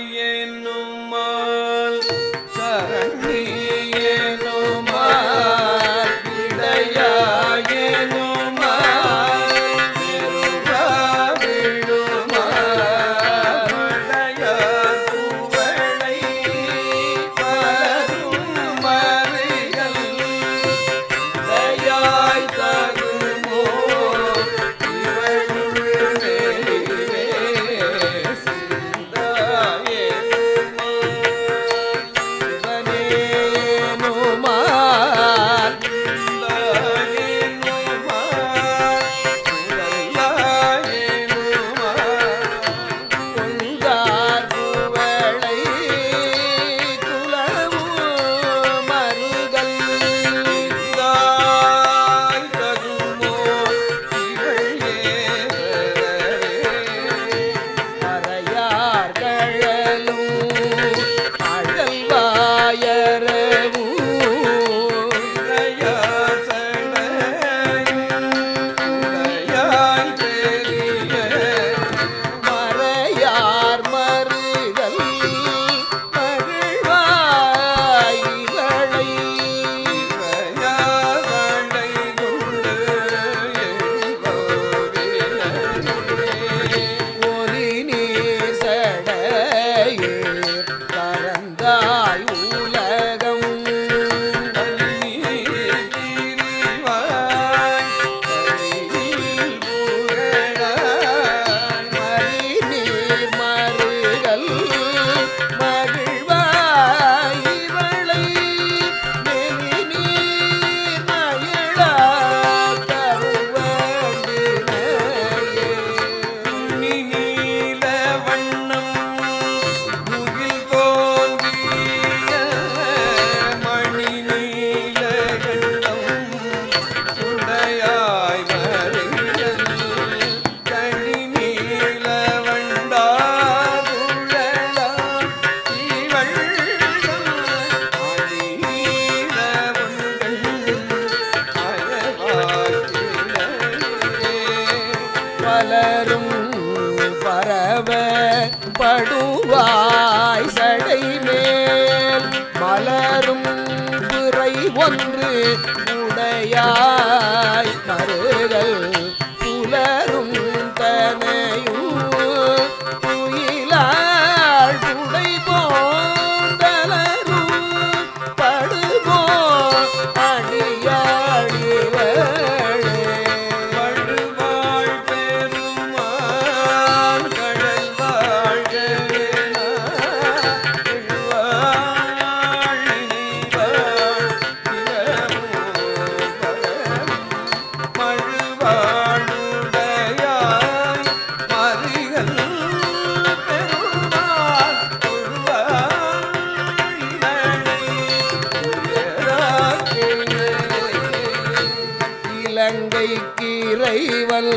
சடையாயினும் மலரும் பரவ படுவாய் சடைமேல். மலரும் பிறை ஒன்று உடையாய் மருகள் பிழைக்கு இறைவல்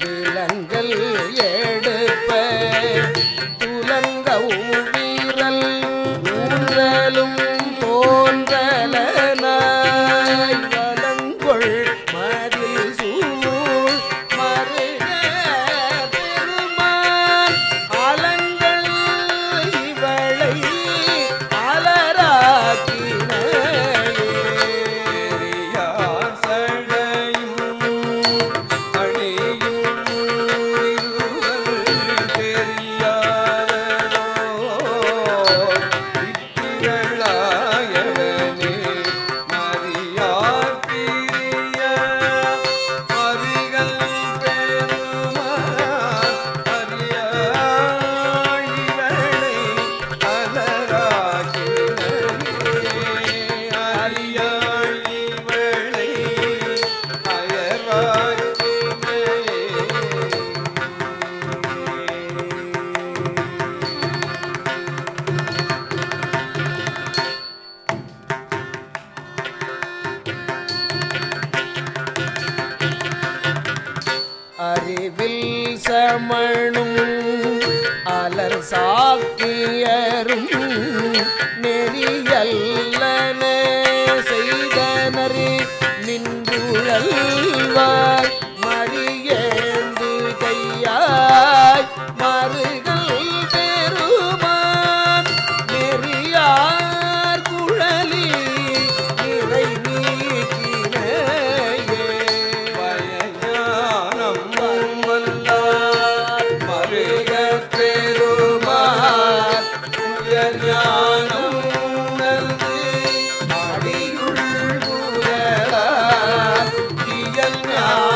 விலங்கல் எடுப்ப. துலங்கவும் அலைவில் சமணும் அலர் சாக்கியரும் நெறியல்லன செய்தனரே நின்றுழல் 감사합니다.